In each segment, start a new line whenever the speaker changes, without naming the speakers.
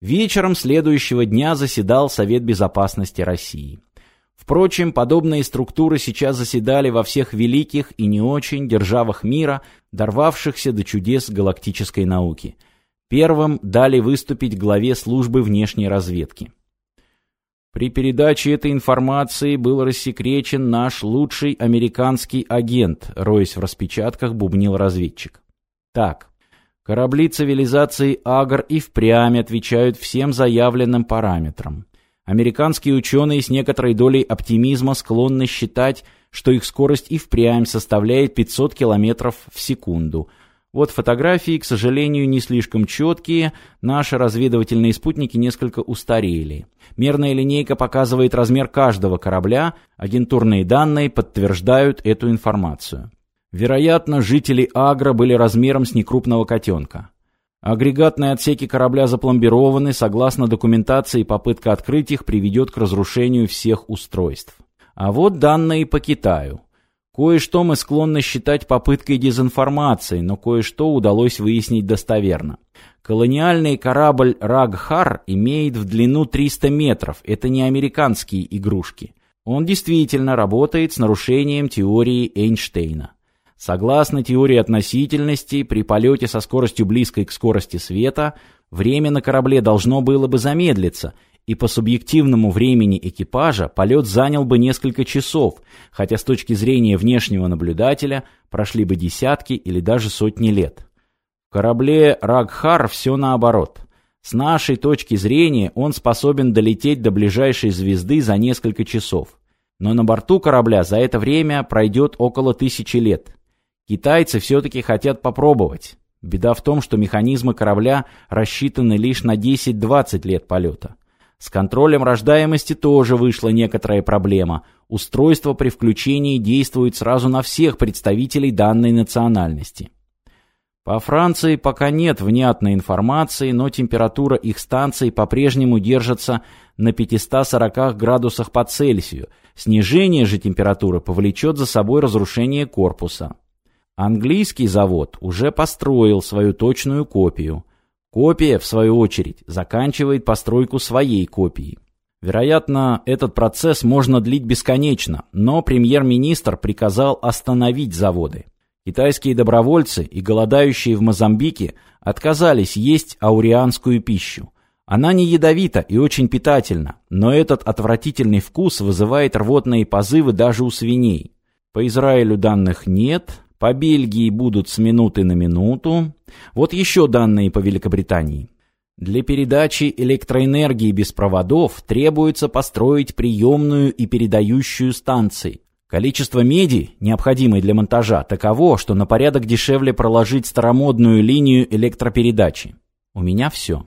Вечером следующего дня заседал Совет Безопасности России. Впрочем, подобные структуры сейчас заседали во всех великих и не очень державах мира, дорвавшихся до чудес галактической науки. Первым дали выступить главе службы внешней разведки. При передаче этой информации был рассекречен наш лучший американский агент, роясь в распечатках, бубнил разведчик. Так, Корабли цивилизации Агр и впрямь отвечают всем заявленным параметрам. Американские ученые с некоторой долей оптимизма склонны считать, что их скорость и впрямь составляет 500 км в секунду. Вот фотографии, к сожалению, не слишком четкие, наши разведывательные спутники несколько устарели. Мерная линейка показывает размер каждого корабля, агентурные данные подтверждают эту информацию. Вероятно, жители Агра были размером с некрупного котенка. Агрегатные отсеки корабля запломбированы, согласно документации попытка открыть их приведет к разрушению всех устройств. А вот данные по Китаю. Кое-что мы склонны считать попыткой дезинформации, но кое-что удалось выяснить достоверно. Колониальный корабль «Рагхар» имеет в длину 300 метров, это не американские игрушки. Он действительно работает с нарушением теории Эйнштейна. Согласно теории относительности, при полете со скоростью близкой к скорости света, время на корабле должно было бы замедлиться, и по субъективному времени экипажа полет занял бы несколько часов, хотя с точки зрения внешнего наблюдателя прошли бы десятки или даже сотни лет. В корабле Рагхар все наоборот. С нашей точки зрения он способен долететь до ближайшей звезды за несколько часов. Но на борту корабля за это время пройдет около тысячи лет – Китайцы все-таки хотят попробовать. Беда в том, что механизмы корабля рассчитаны лишь на 10-20 лет полета. С контролем рождаемости тоже вышла некоторая проблема. Устройство при включении действует сразу на всех представителей данной национальности. По Франции пока нет внятной информации, но температура их станций по-прежнему держится на 540 градусах по Цельсию. Снижение же температуры повлечет за собой разрушение корпуса. Английский завод уже построил свою точную копию. Копия, в свою очередь, заканчивает постройку своей копии. Вероятно, этот процесс можно длить бесконечно, но премьер-министр приказал остановить заводы. Китайские добровольцы и голодающие в Мозамбике отказались есть аурианскую пищу. Она не ядовита и очень питательна, но этот отвратительный вкус вызывает рвотные позывы даже у свиней. По Израилю данных нет, по Бельгии будут с минуты на минуту. Вот еще данные по Великобритании. Для передачи электроэнергии без проводов требуется построить приемную и передающую станции. Количество меди, необходимой для монтажа, таково, что на порядок дешевле проложить старомодную линию электропередачи. У меня все.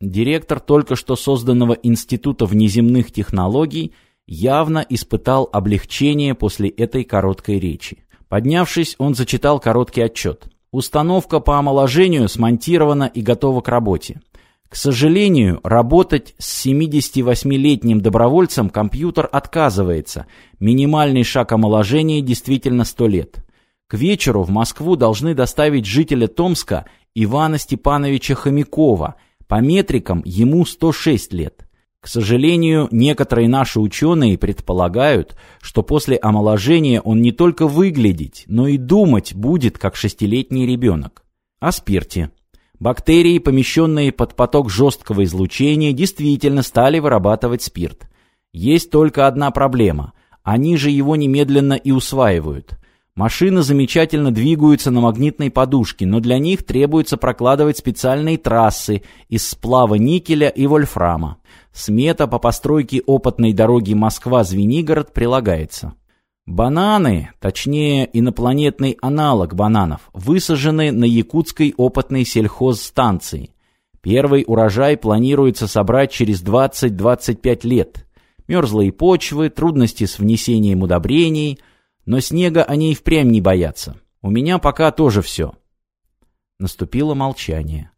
Директор только что созданного Института внеземных технологий явно испытал облегчение после этой короткой речи. Поднявшись, он зачитал короткий отчет. Установка по омоложению смонтирована и готова к работе. К сожалению, работать с 78-летним добровольцем компьютер отказывается. Минимальный шаг омоложения действительно 100 лет. К вечеру в Москву должны доставить жителя Томска Ивана Степановича Хомякова. По метрикам ему 106 лет. К сожалению, некоторые наши ученые предполагают, что после омоложения он не только выглядеть, но и думать будет, как шестилетний ребенок. О спирте. Бактерии, помещенные под поток жесткого излучения, действительно стали вырабатывать спирт. Есть только одна проблема. Они же его немедленно и усваивают. Машины замечательно двигаются на магнитной подушке, но для них требуется прокладывать специальные трассы из сплава никеля и вольфрама. Смета по постройке опытной дороги Москва-Звенигород прилагается. Бананы, точнее инопланетный аналог бананов, высажены на якутской опытной сельхозстанции. Первый урожай планируется собрать через 20-25 лет. Мерзлые почвы, трудности с внесением удобрений, но снега они и впрямь не боятся. У меня пока тоже все. Наступило молчание.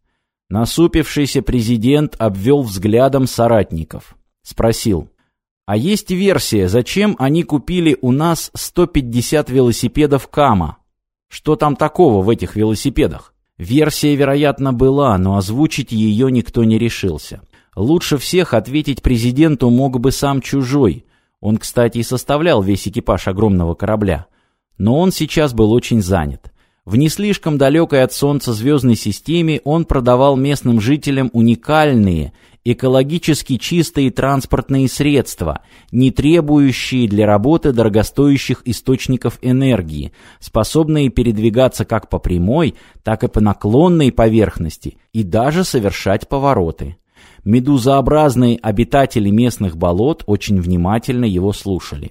Насупившийся президент обвел взглядом соратников. Спросил, а есть версия, зачем они купили у нас 150 велосипедов Кама? Что там такого в этих велосипедах? Версия, вероятно, была, но озвучить ее никто не решился. Лучше всех ответить президенту мог бы сам Чужой. Он, кстати, и составлял весь экипаж огромного корабля. Но он сейчас был очень занят. В не слишком далекой от Солнца звездной системе он продавал местным жителям уникальные, экологически чистые транспортные средства, не требующие для работы дорогостоящих источников энергии, способные передвигаться как по прямой, так и по наклонной поверхности и даже совершать повороты. Медузообразные обитатели местных болот очень внимательно его слушали.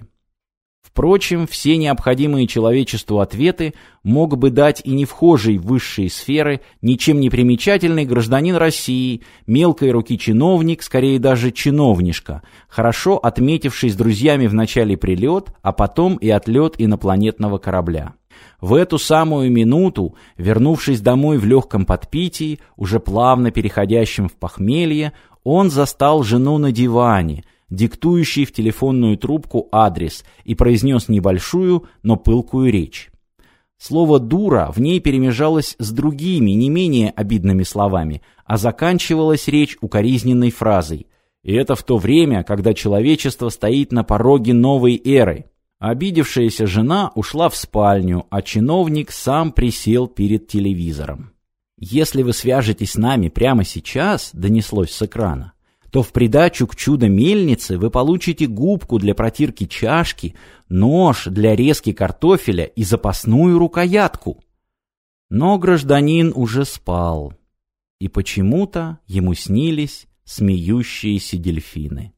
Впрочем, все необходимые человечеству ответы мог бы дать и не вхожий в высшие сферы, ничем не примечательный гражданин России, мелкой руки чиновник, скорее даже чиновнишка, хорошо отметивший друзьями в начале прилет, а потом и отлет инопланетного корабля. В эту самую минуту, вернувшись домой в легком подпитии, уже плавно переходящем в похмелье, он застал жену на диване, диктующий в телефонную трубку адрес, и произнес небольшую, но пылкую речь. Слово «дура» в ней перемежалось с другими, не менее обидными словами, а заканчивалась речь укоризненной фразой. И это в то время, когда человечество стоит на пороге новой эры. Обидевшаяся жена ушла в спальню, а чиновник сам присел перед телевизором. «Если вы свяжетесь с нами прямо сейчас», — донеслось с экрана, то в придачу к чудо-мельнице вы получите губку для протирки чашки, нож для резки картофеля и запасную рукоятку. Но гражданин уже спал, и почему-то ему снились смеющиеся дельфины.